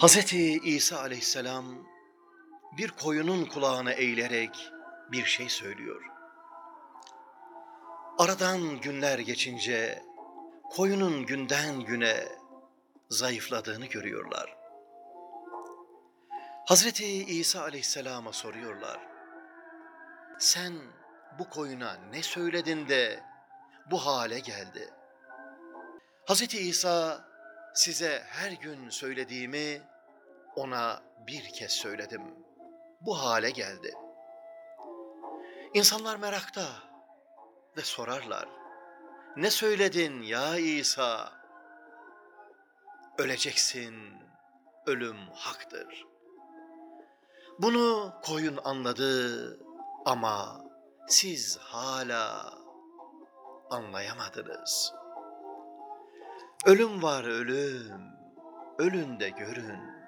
Hz. İsa aleyhisselam bir koyunun kulağını eğilerek bir şey söylüyor. Aradan günler geçince koyunun günden güne zayıfladığını görüyorlar. Hazreti İsa aleyhisselama soruyorlar. Sen bu koyuna ne söyledin de bu hale geldi? Hazreti İsa size her gün söylediğimi ona bir kez söyledim. Bu hale geldi. İnsanlar merakta ve sorarlar. Ne söyledin ya İsa? Öleceksin, ölüm haktır. Bunu koyun anladı ama siz hala anlayamadınız. Ölüm var ölüm, ölün de görün.